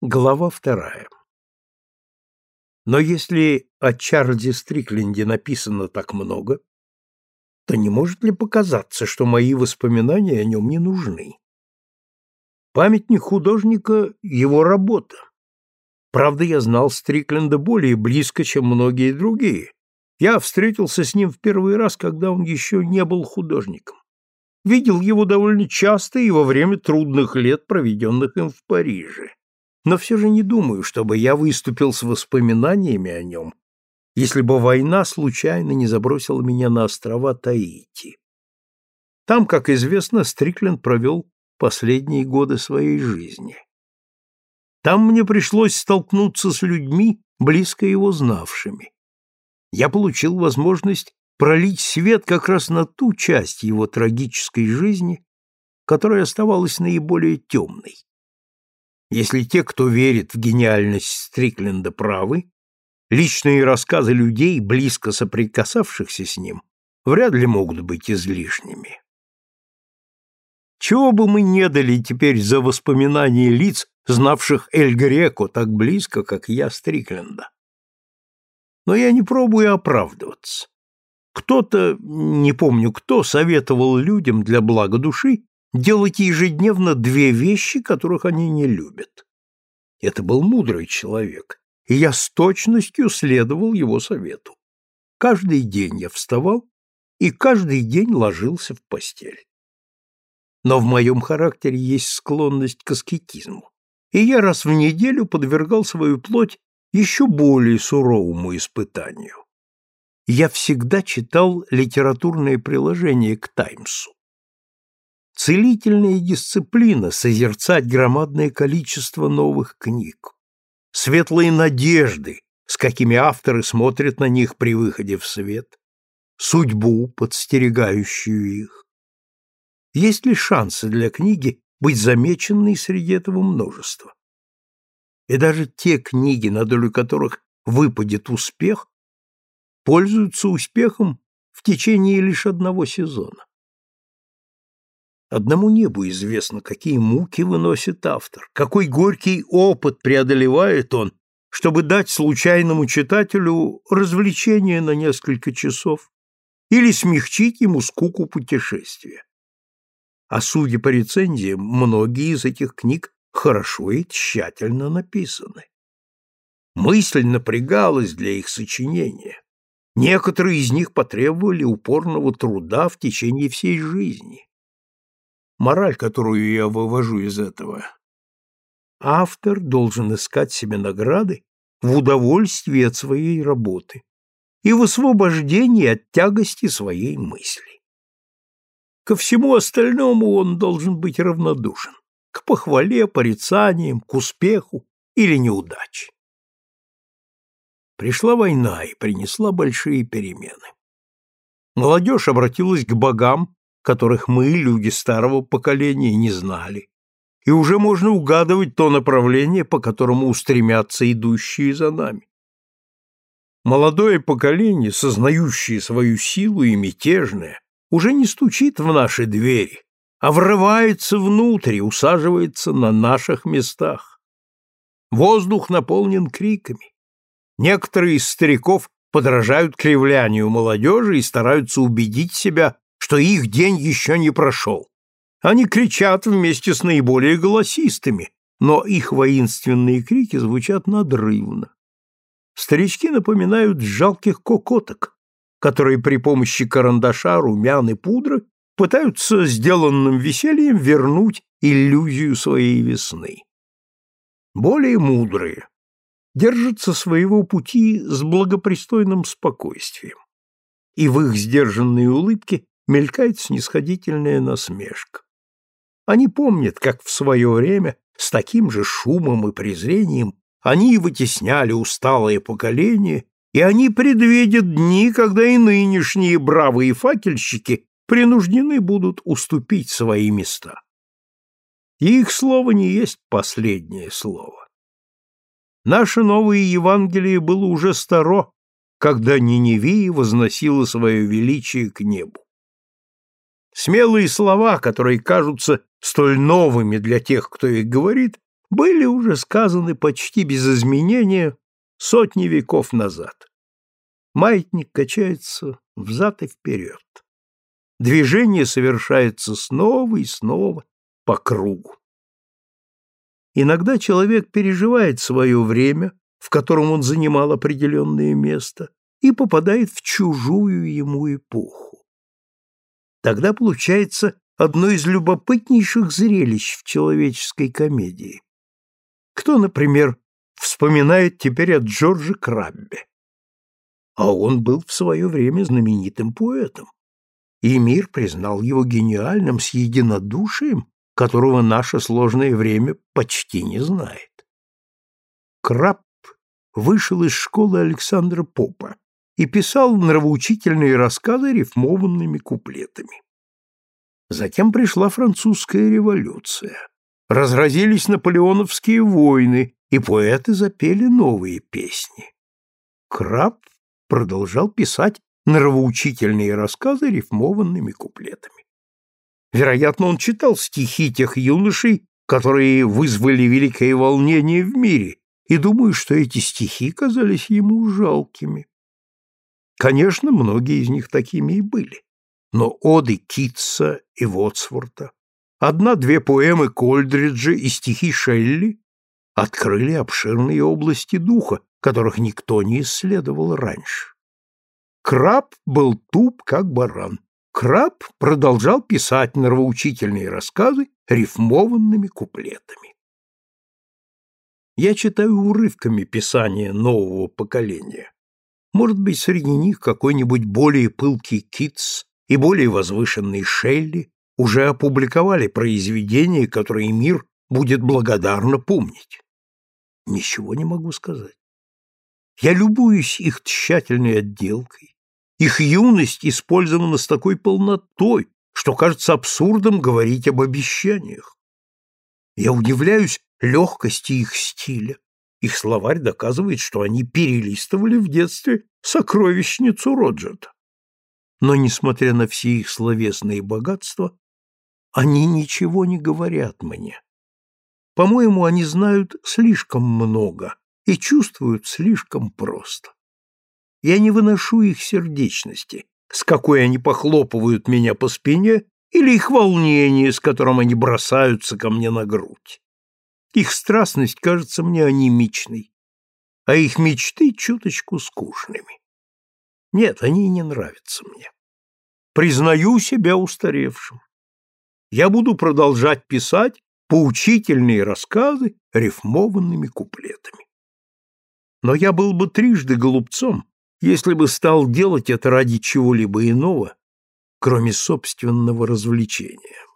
Глава вторая. Но если о Чарльзе Стрикленде написано так много, то не может ли показаться, что мои воспоминания о нем не нужны? Памятник художника — его работа. Правда, я знал Стрикленда более близко, чем многие другие. Я встретился с ним в первый раз, когда он еще не был художником. Видел его довольно часто и во время трудных лет, проведенных им в Париже но все же не думаю, чтобы я выступил с воспоминаниями о нем, если бы война случайно не забросила меня на острова Таити. Там, как известно, Стрикленд провел последние годы своей жизни. Там мне пришлось столкнуться с людьми, близко его знавшими. Я получил возможность пролить свет как раз на ту часть его трагической жизни, которая оставалась наиболее темной. Если те, кто верит в гениальность Стрикленда, правы, личные рассказы людей, близко соприкасавшихся с ним, вряд ли могут быть излишними. Чего бы мы не дали теперь за воспоминания лиц, знавших Эль Греко так близко, как я Стрикленда? Но я не пробую оправдываться. Кто-то, не помню кто, советовал людям для блага души делать ежедневно две вещи, которых они не любят. Это был мудрый человек, и я с точностью следовал его совету. Каждый день я вставал и каждый день ложился в постель. Но в моем характере есть склонность к аскетизму, и я раз в неделю подвергал свою плоть еще более суровому испытанию. Я всегда читал литературное приложение к «Таймсу». Целительная дисциплина созерцать громадное количество новых книг. Светлые надежды, с какими авторы смотрят на них при выходе в свет. Судьбу, подстерегающую их. Есть ли шансы для книги быть замеченной среди этого множества? И даже те книги, на долю которых выпадет успех, пользуются успехом в течение лишь одного сезона. Одному небу известно, какие муки выносит автор, какой горький опыт преодолевает он, чтобы дать случайному читателю развлечение на несколько часов или смягчить ему скуку путешествия. А судя по рецензиям, многие из этих книг хорошо и тщательно написаны. Мысль напрягалась для их сочинения. Некоторые из них потребовали упорного труда в течение всей жизни. Мораль, которую я вывожу из этого. Автор должен искать себе награды в удовольствии от своей работы и в освобождении от тягости своей мысли. Ко всему остальному он должен быть равнодушен, к похвале, порицаниям, к успеху или неудаче. Пришла война и принесла большие перемены. Молодежь обратилась к богам которых мы, люди старого поколения, не знали, и уже можно угадывать то направление, по которому устремятся идущие за нами. Молодое поколение, сознающее свою силу и мятежное, уже не стучит в наши двери, а врывается внутрь и усаживается на наших местах. Воздух наполнен криками. Некоторые из стариков подражают кривлянию молодежи и стараются убедить себя, что их день еще не прошел. Они кричат вместе с наиболее голосистыми, но их воинственные крики звучат надрывно. Старички напоминают жалких кокоток, которые при помощи карандаша, румян и пудры пытаются сделанным весельем вернуть иллюзию своей весны. Более мудрые держатся своего пути с благопристойным спокойствием, и в их сдержанной улыбке мелькает снисходительная насмешка. Они помнят, как в свое время с таким же шумом и презрением они вытесняли усталое поколение, и они предвидят дни, когда и нынешние бравые факельщики принуждены будут уступить свои места. И их слово не есть последнее слово. Наше новое Евангелие было уже старо, когда Ниневия возносила свое величие к небу. Смелые слова, которые кажутся столь новыми для тех, кто их говорит, были уже сказаны почти без изменения сотни веков назад. Маятник качается взад и вперед. Движение совершается снова и снова по кругу. Иногда человек переживает свое время, в котором он занимал определенное место, и попадает в чужую ему эпоху. Тогда получается одно из любопытнейших зрелищ в человеческой комедии. Кто, например, вспоминает теперь о Джордже Краббе? А он был в свое время знаменитым поэтом, и мир признал его гениальным с единодушием, которого наше сложное время почти не знает. Краб вышел из школы Александра Попа и писал нравоучительные рассказы рифмованными куплетами. Затем пришла французская революция. Разразились наполеоновские войны, и поэты запели новые песни. Краб продолжал писать нравоучительные рассказы рифмованными куплетами. Вероятно, он читал стихи тех юношей, которые вызвали великое волнение в мире, и думаю, что эти стихи казались ему жалкими. Конечно, многие из них такими и были, но оды Китса и Вотсворта, одна-две поэмы Кольдриджа и стихи Шелли открыли обширные области духа, которых никто не исследовал раньше. Краб был туп, как баран. Краб продолжал писать нравоучительные рассказы рифмованными куплетами. Я читаю урывками писания нового поколения. Может быть, среди них какой-нибудь более пылкий Китс и более возвышенный Шелли уже опубликовали произведения, которые мир будет благодарно помнить. Ничего не могу сказать. Я любуюсь их тщательной отделкой. Их юность использована с такой полнотой, что кажется абсурдом говорить об обещаниях. Я удивляюсь легкости их стиля. Их словарь доказывает, что они перелистывали в детстве сокровищницу Роджерта. Но, несмотря на все их словесные богатства, они ничего не говорят мне. По-моему, они знают слишком много и чувствуют слишком просто. Я не выношу их сердечности, с какой они похлопывают меня по спине, или их волнение, с которым они бросаются ко мне на грудь. Их страстность кажется мне анемичной, а их мечты чуточку скучными. Нет, они не нравятся мне. Признаю себя устаревшим. Я буду продолжать писать поучительные рассказы рифмованными куплетами. Но я был бы трижды голубцом, если бы стал делать это ради чего-либо иного, кроме собственного развлечения.